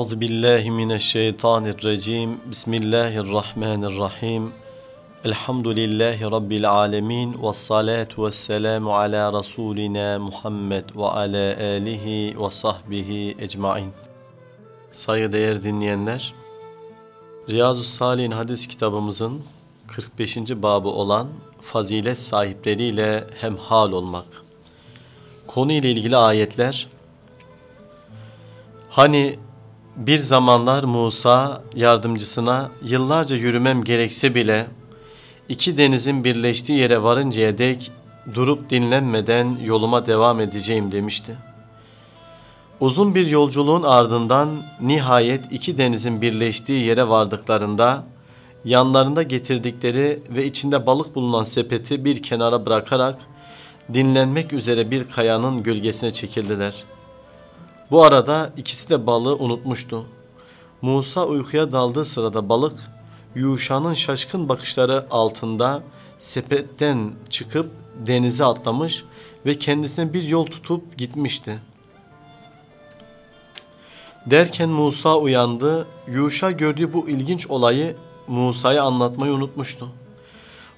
Euzu billahi mineşşeytanirracim. Bismillahirrahmanirrahim. Elhamdülillahi rabbil alamin ve salatu vesselamu ala rasulina Muhammed ve ala alihi ve sahbihi ecmaîn. Saygıdeğer dinleyenler, Riyazu Salih'in hadis kitabımızın 45. babı olan fazilet sahipleriyle hemhal olmak. Konu ile ilgili ayetler Hani bir zamanlar Musa yardımcısına yıllarca yürümem gerekse bile iki denizin birleştiği yere varıncaya dek durup dinlenmeden yoluma devam edeceğim demişti. Uzun bir yolculuğun ardından nihayet iki denizin birleştiği yere vardıklarında yanlarında getirdikleri ve içinde balık bulunan sepeti bir kenara bırakarak dinlenmek üzere bir kayanın gölgesine çekildiler.'' Bu arada ikisi de balığı unutmuştu. Musa uykuya daldığı sırada balık Yuşa'nın şaşkın bakışları altında sepetten çıkıp denize atlamış ve kendisine bir yol tutup gitmişti. Derken Musa uyandı. Yuşa gördüğü bu ilginç olayı Musa'ya anlatmayı unutmuştu.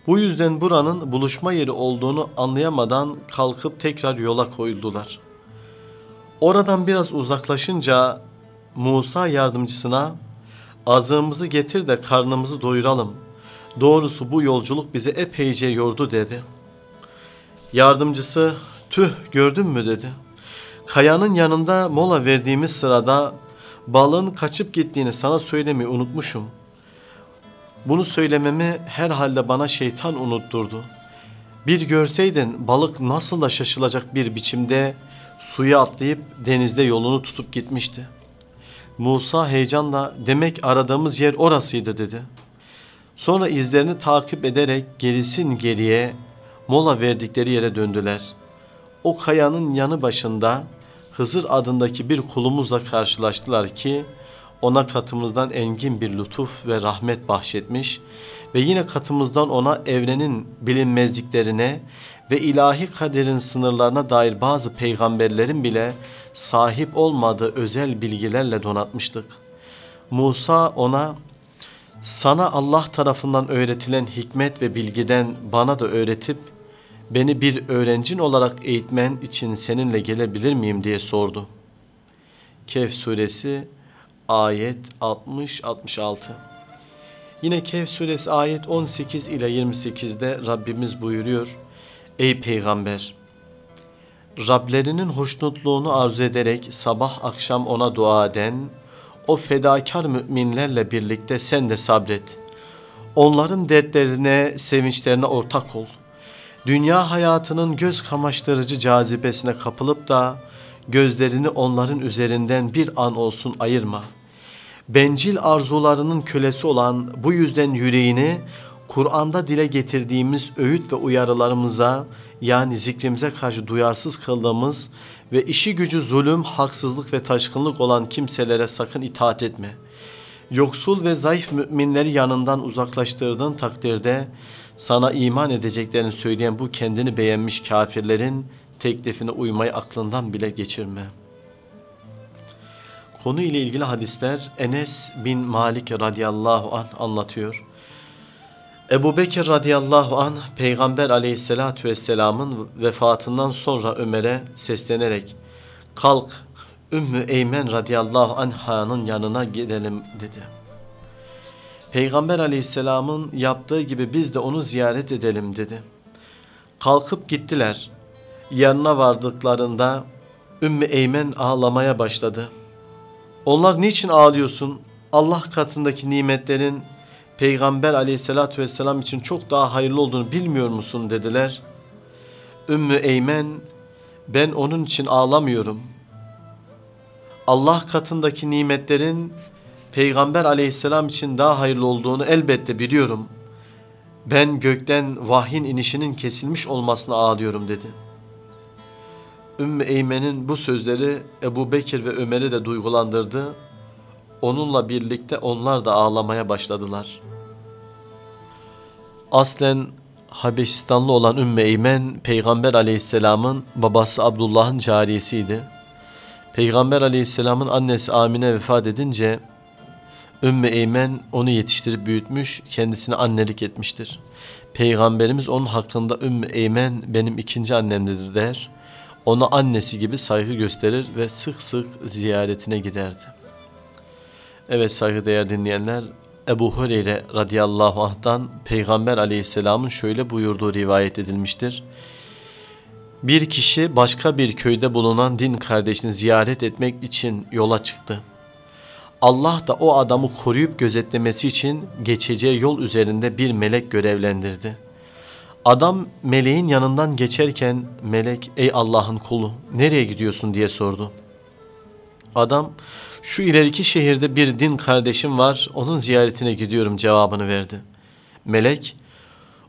Bu yüzden buranın buluşma yeri olduğunu anlayamadan kalkıp tekrar yola koyuldular.'' Oradan biraz uzaklaşınca Musa yardımcısına azığımızı getir de karnımızı doyuralım. Doğrusu bu yolculuk bizi epeyce yordu dedi. Yardımcısı tüh gördün mü dedi. Kayanın yanında mola verdiğimiz sırada balığın kaçıp gittiğini sana söylemeyi unutmuşum. Bunu söylememi herhalde bana şeytan unutturdu. Bir görseydin balık nasıl da şaşılacak bir biçimde suya atlayıp denizde yolunu tutup gitmişti. Musa heyecanla demek aradığımız yer orasıydı dedi. Sonra izlerini takip ederek gerisin geriye mola verdikleri yere döndüler. O kayanın yanı başında Hızır adındaki bir kulumuzla karşılaştılar ki ona katımızdan engin bir lütuf ve rahmet bahşetmiş ve yine katımızdan ona evrenin bilinmezliklerine ve ilahi kaderin sınırlarına dair bazı peygamberlerin bile sahip olmadığı özel bilgilerle donatmıştık. Musa ona sana Allah tarafından öğretilen hikmet ve bilgiden bana da öğretip beni bir öğrencin olarak eğitmen için seninle gelebilir miyim diye sordu. Kehf suresi ayet 60-66 Yine Kehf suresi ayet 18 ile 28'de Rabbimiz buyuruyor. Ey peygamber! Rablerinin hoşnutluğunu arzu ederek sabah akşam ona dua eden o fedakar müminlerle birlikte sen de sabret. Onların dertlerine, sevinçlerine ortak ol. Dünya hayatının göz kamaştırıcı cazibesine kapılıp da gözlerini onların üzerinden bir an olsun ayırma. Bencil arzularının kölesi olan bu yüzden yüreğini Kur'an'da dile getirdiğimiz öğüt ve uyarılarımıza yani zikrimize karşı duyarsız kaldığımız ve işi gücü zulüm, haksızlık ve taşkınlık olan kimselere sakın itaat etme. Yoksul ve zayıf müminleri yanından uzaklaştırdığın takdirde sana iman edeceklerini söyleyen bu kendini beğenmiş kafirlerin teklifine uymayı aklından bile geçirme. Konu ile ilgili hadisler Enes bin Malik radıyallahu anh anlatıyor. Ebu Bekir radıyallahu an Peygamber aleyhissalatü vesselamın vefatından sonra Ömer'e seslenerek kalk Ümmü Eymen radıyallahu anh'ın yanına gidelim dedi. Peygamber aleyhisselamın yaptığı gibi biz de onu ziyaret edelim dedi. Kalkıp gittiler. Yanına vardıklarında Ümmü Eymen ağlamaya başladı. Onlar niçin ağlıyorsun? Allah katındaki nimetlerin Peygamber aleyhissalatü vesselam için çok daha hayırlı olduğunu bilmiyor musun dediler. Ümmü Eymen ben onun için ağlamıyorum. Allah katındaki nimetlerin Peygamber aleyhisselam için daha hayırlı olduğunu elbette biliyorum. Ben gökten vahyin inişinin kesilmiş olmasına ağlıyorum dedi. Ümmü Eymen'in bu sözleri Ebu Bekir ve Ömer'i de duygulandırdı. Onunla birlikte onlar da ağlamaya başladılar.'' Aslen Habeşistanlı olan Ümmü Eymen Peygamber aleyhisselamın babası Abdullah'ın cariyesiydi. Peygamber aleyhisselamın annesi Amine vefat edince Ümmü Eymen onu yetiştirip büyütmüş, kendisine annelik etmiştir. Peygamberimiz onun hakkında Ümmü Eymen benim ikinci annemdir der. Ona annesi gibi saygı gösterir ve sık sık ziyaretine giderdi. Evet saygıdeğer dinleyenler, Ebu Hureyre radıyallahu anh'tan Peygamber aleyhisselamın şöyle buyurduğu rivayet edilmiştir. Bir kişi başka bir köyde bulunan din kardeşini ziyaret etmek için yola çıktı. Allah da o adamı koruyup gözetlemesi için geçeceği yol üzerinde bir melek görevlendirdi. Adam meleğin yanından geçerken melek ey Allah'ın kulu nereye gidiyorsun diye sordu. Adam şu ileriki şehirde bir din kardeşim var onun ziyaretine gidiyorum cevabını verdi. Melek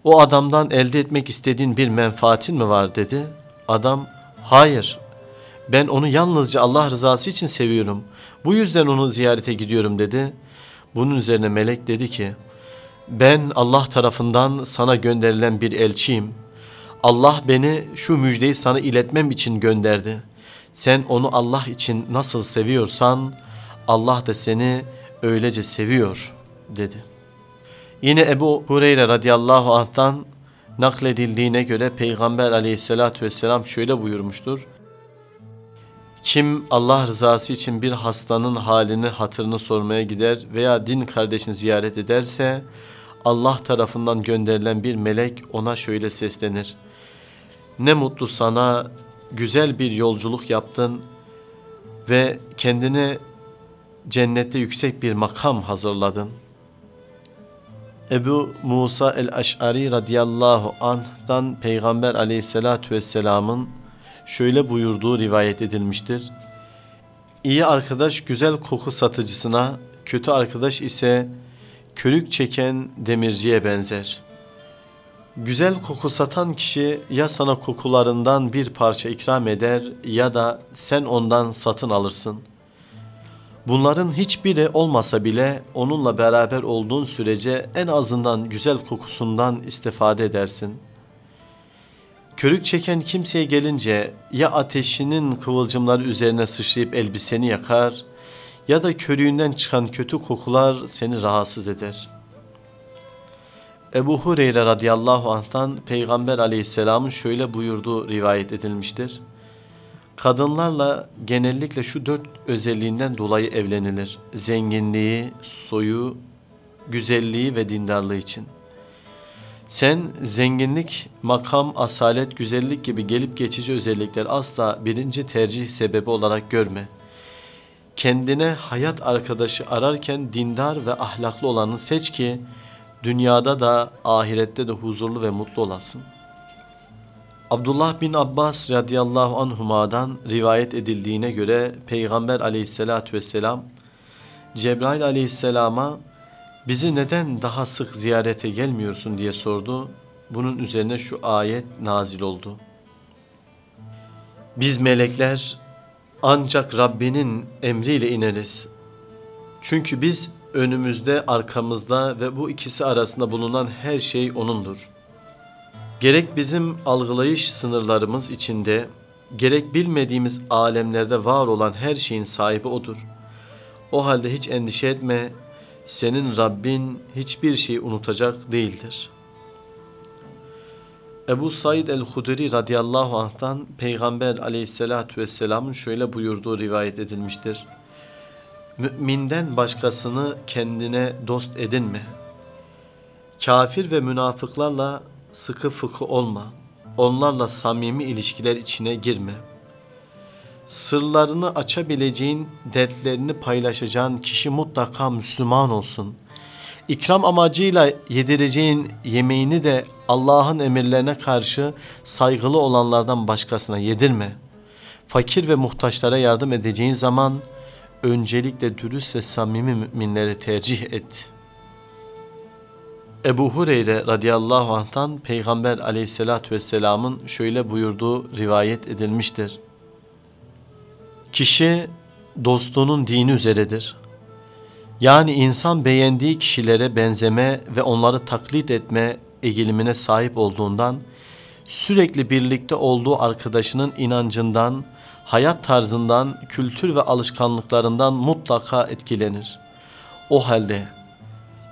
o adamdan elde etmek istediğin bir menfaatin mi var dedi. Adam hayır ben onu yalnızca Allah rızası için seviyorum. Bu yüzden onu ziyarete gidiyorum dedi. Bunun üzerine melek dedi ki ben Allah tarafından sana gönderilen bir elçiyim. Allah beni şu müjdeyi sana iletmem için gönderdi. Sen onu Allah için nasıl seviyorsan Allah da seni öylece seviyor dedi. Yine Ebu Hureyre radıyallahu anh'tan nakledildiğine göre Peygamber aleyhissalatü vesselam şöyle buyurmuştur. Kim Allah rızası için bir hastanın halini hatırını sormaya gider veya din kardeşini ziyaret ederse Allah tarafından gönderilen bir melek ona şöyle seslenir. Ne mutlu sana güzel bir yolculuk yaptın ve kendine cennette yüksek bir makam hazırladın. Ebu Musa el-Eş'ari radıyallahu anh'dan Peygamber aleyhissalatü vesselamın şöyle buyurduğu rivayet edilmiştir. İyi arkadaş güzel koku satıcısına, kötü arkadaş ise körük çeken demirciye benzer. Güzel koku satan kişi ya sana kokularından bir parça ikram eder ya da sen ondan satın alırsın. Bunların hiçbiri olmasa bile onunla beraber olduğun sürece en azından güzel kokusundan istifade edersin.'' Körük çeken kimseye gelince ya ateşinin kıvılcımları üzerine sıçrayıp elbiseni yakar ya da körüğünden çıkan kötü kokular seni rahatsız eder. Ebu Hureyre radıyallahu anh'tan Peygamber aleyhisselamın şöyle buyurduğu rivayet edilmiştir. Kadınlarla genellikle şu dört özelliğinden dolayı evlenilir. Zenginliği, soyu, güzelliği ve dindarlığı için.'' Sen zenginlik, makam, asalet, güzellik gibi gelip geçici özellikler asla birinci tercih sebebi olarak görme. Kendine hayat arkadaşı ararken dindar ve ahlaklı olanı seç ki dünyada da ahirette de huzurlu ve mutlu olasın. Abdullah bin Abbas radıyallahu anhuma'dan rivayet edildiğine göre Peygamber aleyhissalatü vesselam Cebrail aleyhisselama bizi neden daha sık ziyarete gelmiyorsun diye sordu. Bunun üzerine şu ayet nazil oldu. Biz melekler ancak Rabbinin emriyle ineriz. Çünkü biz önümüzde, arkamızda ve bu ikisi arasında bulunan her şey O'nundur. Gerek bizim algılayış sınırlarımız içinde, gerek bilmediğimiz alemlerde var olan her şeyin sahibi O'dur. O halde hiç endişe etme, senin Rabbin hiçbir şey unutacak değildir. Ebu Said el-Hudri radıyallahu anh'tan Peygamber aleyhissalatü vesselamın şöyle buyurduğu rivayet edilmiştir. Müminden başkasını kendine dost edinme. Kafir ve münafıklarla sıkı fıkı olma. Onlarla samimi ilişkiler içine girme.'' sırlarını açabileceğin, dertlerini paylaşacağın kişi mutlaka Müslüman olsun. İkram amacıyla yedireceğin yemeğini de Allah'ın emirlerine karşı saygılı olanlardan başkasına yedirme. Fakir ve muhtaçlara yardım edeceğin zaman öncelikle dürüst ve samimi müminleri tercih et. Ebu Hureyre radıyallahu anh'tan Peygamber aleyhissalatü vesselamın şöyle buyurduğu rivayet edilmiştir. Kişi dostluğunun dini üzeredir. Yani insan beğendiği kişilere benzeme ve onları taklit etme eğilimine sahip olduğundan sürekli birlikte olduğu arkadaşının inancından, hayat tarzından, kültür ve alışkanlıklarından mutlaka etkilenir. O halde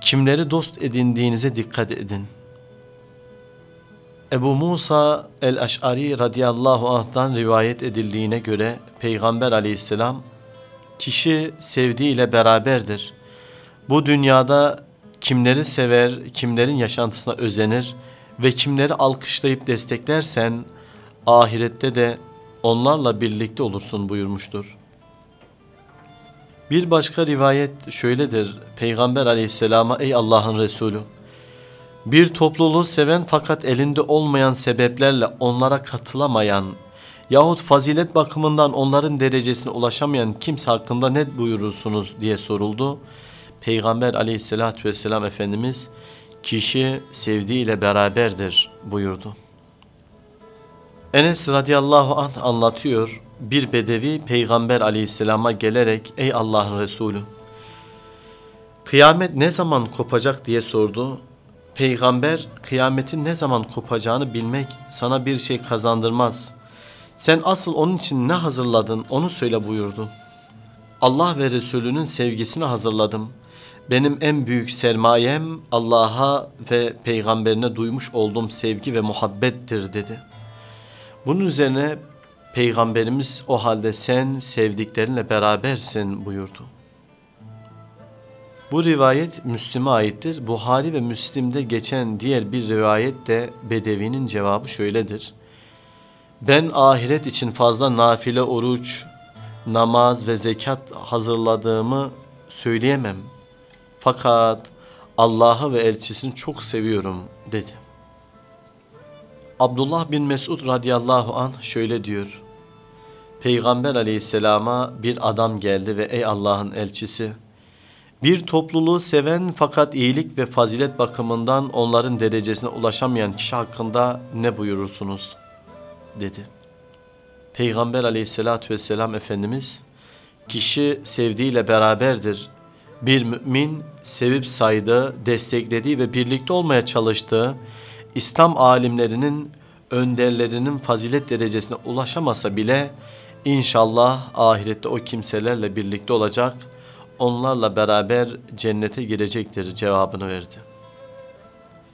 kimleri dost edindiğinize dikkat edin. Ebu Musa el-Eş'ari radıyallahu anh'tan rivayet edildiğine göre Peygamber aleyhisselam kişi sevdiğiyle beraberdir. Bu dünyada kimleri sever, kimlerin yaşantısına özenir ve kimleri alkışlayıp desteklersen ahirette de onlarla birlikte olursun buyurmuştur. Bir başka rivayet şöyledir. Peygamber aleyhisselama ey Allah'ın Resulü bir topluluğu seven fakat elinde olmayan sebeplerle onlara katılamayan yahut fazilet bakımından onların derecesine ulaşamayan kimse hakkında ne buyurursunuz diye soruldu. Peygamber aleyhissalatü vesselam Efendimiz kişi sevdiğiyle beraberdir buyurdu. Enes radıyallahu anh anlatıyor. Bir bedevi peygamber aleyhisselama gelerek ey Allah'ın Resulü kıyamet ne zaman kopacak diye sordu. Peygamber kıyametin ne zaman kopacağını bilmek sana bir şey kazandırmaz. Sen asıl onun için ne hazırladın onu söyle buyurdu. Allah ve Resulünün sevgisini hazırladım. Benim en büyük sermayem Allah'a ve peygamberine duymuş olduğum sevgi ve muhabbettir dedi. Bunun üzerine peygamberimiz o halde sen sevdiklerinle berabersin buyurdu. Bu rivayet Müslim'e aittir. Buhari ve Müslim'de geçen diğer bir rivayet de Bedevi'nin cevabı şöyledir. Ben ahiret için fazla nafile oruç, namaz ve zekat hazırladığımı söyleyemem. Fakat Allah'ı ve elçisini çok seviyorum dedi. Abdullah bin Mesud radıyallahu anh şöyle diyor. Peygamber aleyhisselama bir adam geldi ve ey Allah'ın elçisi bir topluluğu seven fakat iyilik ve fazilet bakımından onların derecesine ulaşamayan kişi hakkında ne buyurursunuz? dedi. Peygamber aleyhissalatü vesselam Efendimiz, kişi sevdiğiyle beraberdir. Bir mümin sevip saydığı, desteklediği ve birlikte olmaya çalıştığı İslam alimlerinin, önderlerinin fazilet derecesine ulaşamasa bile inşallah ahirette o kimselerle birlikte olacak onlarla beraber cennete girecektir cevabını verdi.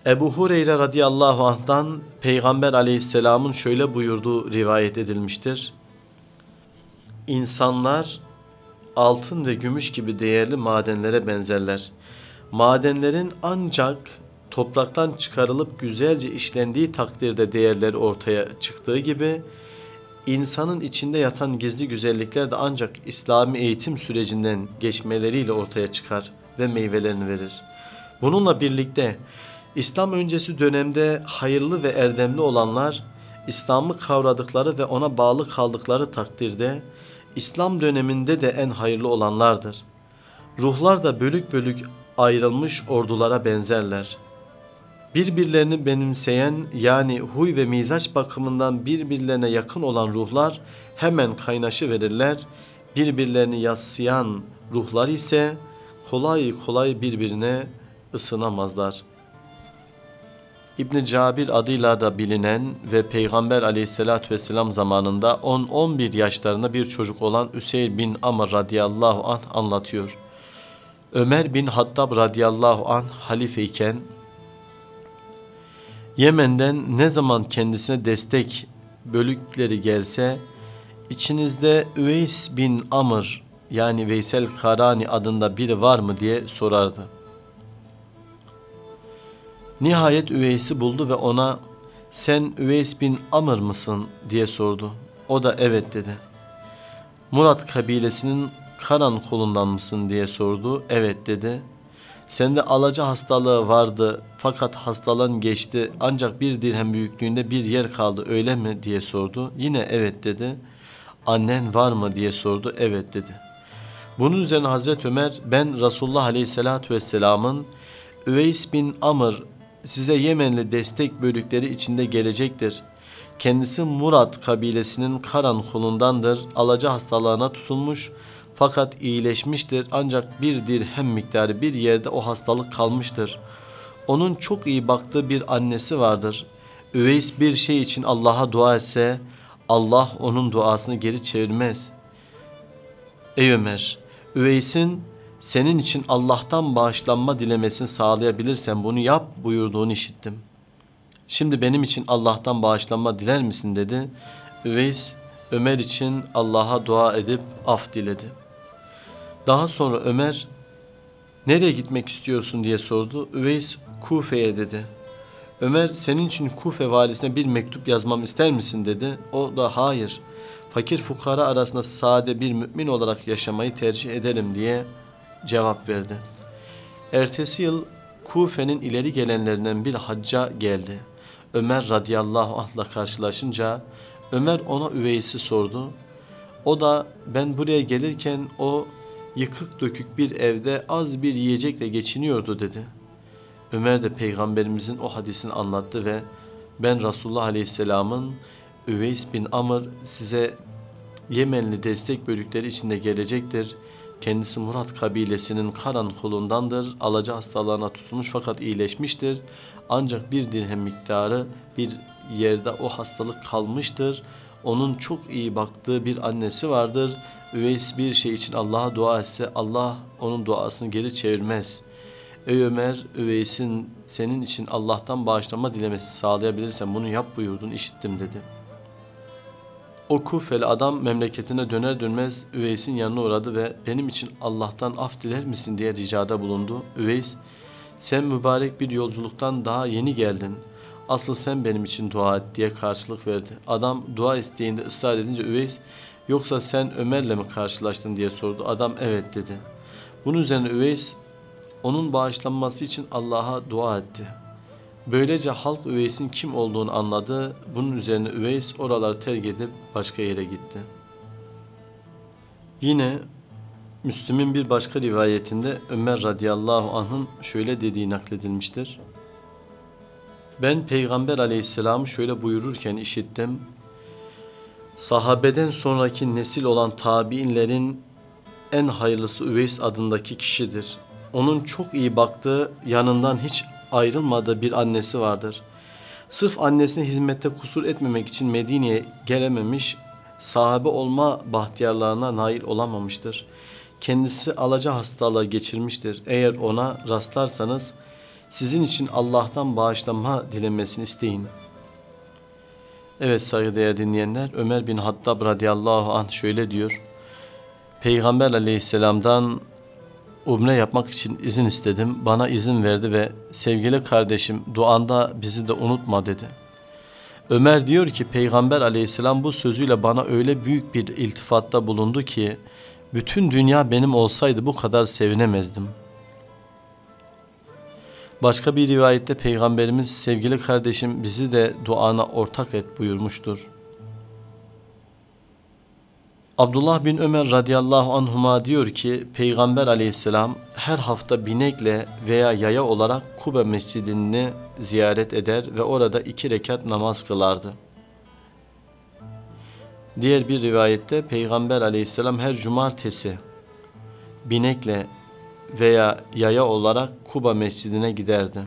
Ebu Hureyre radıyallahu anh'tan Peygamber aleyhisselamın şöyle buyurduğu rivayet edilmiştir. İnsanlar altın ve gümüş gibi değerli madenlere benzerler. Madenlerin ancak topraktan çıkarılıp güzelce işlendiği takdirde değerleri ortaya çıktığı gibi insanın içinde yatan gizli güzellikler de ancak İslami eğitim sürecinden geçmeleriyle ortaya çıkar ve meyvelerini verir. Bununla birlikte İslam öncesi dönemde hayırlı ve erdemli olanlar İslam'ı kavradıkları ve ona bağlı kaldıkları takdirde İslam döneminde de en hayırlı olanlardır. Ruhlar da bölük bölük ayrılmış ordulara benzerler. Birbirlerini benimseyen yani huy ve mizaç bakımından birbirlerine yakın olan ruhlar hemen kaynaşı verirler. Birbirlerini yaslayan ruhlar ise kolay kolay birbirine ısınamazlar. İbn Cabir adıyla da bilinen ve Peygamber aleyhissalatü vesselam zamanında 10-11 yaşlarında bir çocuk olan Üseyr bin Amr radıyallahu anh anlatıyor. Ömer bin Hattab radıyallahu anh halifeyken Yemen'den ne zaman kendisine destek bölükleri gelse içinizde Üveys bin Amr yani Veysel Karani adında biri var mı diye sorardı. Nihayet Üveys'i buldu ve ona sen Üveys bin Amr mısın diye sordu. O da evet dedi. Murat kabilesinin Karan kolundan mısın diye sordu. Evet dedi. Sende alaca hastalığı vardı fakat hastalığın geçti ancak bir dirhem büyüklüğünde bir yer kaldı öyle mi diye sordu. Yine evet dedi. Annen var mı diye sordu. Evet dedi. Bunun üzerine Hazreti Ömer ben Resulullah Aleyhisselatü Vesselam'ın Üveys bin Amr size Yemenli destek bölükleri içinde gelecektir. Kendisi Murat kabilesinin Karan kolundandır. Alaca hastalığına tutulmuş fakat iyileşmiştir ancak bir dirhem miktarı bir yerde o hastalık kalmıştır. Onun çok iyi baktığı bir annesi vardır. Üveys bir şey için Allah'a dua etse Allah onun duasını geri çevirmez. Ey Ömer, Üveys'in senin için Allah'tan bağışlanma dilemesini sağlayabilirsen bunu yap buyurduğunu işittim. Şimdi benim için Allah'tan bağışlanma diler misin dedi. Üveys Ömer için Allah'a dua edip af diledi. Daha sonra Ömer nereye gitmek istiyorsun diye sordu. Üveys Kufe'ye dedi. Ömer senin için Kufe valisine bir mektup yazmam ister misin dedi. O da hayır. Fakir fukara arasında sade bir mümin olarak yaşamayı tercih ederim diye cevap verdi. Ertesi yıl Kufe'nin ileri gelenlerinden bir hacca geldi. Ömer radıyallahu anh'la karşılaşınca Ömer ona üveysi sordu. O da ben buraya gelirken o yıkık dökük bir evde az bir yiyecekle geçiniyordu dedi. Ömer de peygamberimizin o hadisini anlattı ve ben Resulullah aleyhisselamın Üveys bin Amr size Yemenli destek bölükleri içinde gelecektir. Kendisi Murat kabilesinin Karan kolundandır. Alaca hastalığına tutulmuş fakat iyileşmiştir. Ancak bir dirhem miktarı bir yerde o hastalık kalmıştır. Onun çok iyi baktığı bir annesi vardır. Üveys bir şey için Allah'a dua etse Allah onun duasını geri çevirmez. Ey Ömer, Üveys'in senin için Allah'tan bağışlanma dilemesi sağlayabilirsen bunu yap buyurdun işittim dedi. O Kufeli adam memleketine döner dönmez Üveys'in yanına uğradı ve benim için Allah'tan af diler misin diye ricada bulundu. Üveys, sen mübarek bir yolculuktan daha yeni geldin. Asıl sen benim için dua et diye karşılık verdi. Adam dua isteğinde ısrar edince Üveys, yoksa sen Ömer'le mi karşılaştın diye sordu. Adam evet dedi. Bunun üzerine Üveys, onun bağışlanması için Allah'a dua etti. Böylece halk Üveys'in kim olduğunu anladı. Bunun üzerine Üveys oraları terk edip başka yere gitti. Yine Müslüm'ün bir başka rivayetinde Ömer radıyallahu anh'ın şöyle dediği nakledilmiştir. Ben Peygamber aleyhisselamı şöyle buyururken işittim. Sahabeden sonraki nesil olan tabiinlerin en hayırlısı Üveys adındaki kişidir. Onun çok iyi baktığı, yanından hiç ayrılmadığı bir annesi vardır. Sırf annesine hizmette kusur etmemek için Medine'ye gelememiş, sahabe olma bahtiyarlarına nail olamamıştır. Kendisi alaca hastalığı geçirmiştir. Eğer ona rastlarsanız sizin için Allah'tan bağışlanma dilemesini isteyin. Evet saygıdeğer dinleyenler Ömer bin Hattab radıyallahu anh şöyle diyor. Peygamber aleyhisselamdan umre yapmak için izin istedim. Bana izin verdi ve sevgili kardeşim duanda bizi de unutma dedi. Ömer diyor ki Peygamber aleyhisselam bu sözüyle bana öyle büyük bir iltifatta bulundu ki bütün dünya benim olsaydı bu kadar sevinemezdim. Başka bir rivayette Peygamberimiz sevgili kardeşim bizi de duana ortak et buyurmuştur. Abdullah bin Ömer radıyallahu anhuma diyor ki Peygamber aleyhisselam her hafta binekle veya yaya olarak Kube mescidini ziyaret eder ve orada iki rekat namaz kılardı. Diğer bir rivayette Peygamber aleyhisselam her cumartesi binekle veya yaya olarak Kuba mescidine giderdi.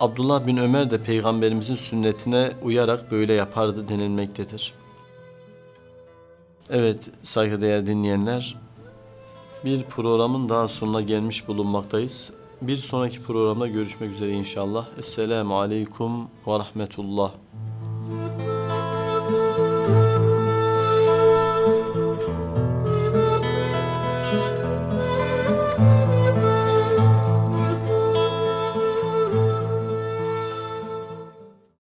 Abdullah bin Ömer de peygamberimizin sünnetine uyarak böyle yapardı denilmektedir. Evet saygıdeğer dinleyenler bir programın daha sonuna gelmiş bulunmaktayız. Bir sonraki programda görüşmek üzere inşallah. Esselamu Aleyküm ve Rahmetullah.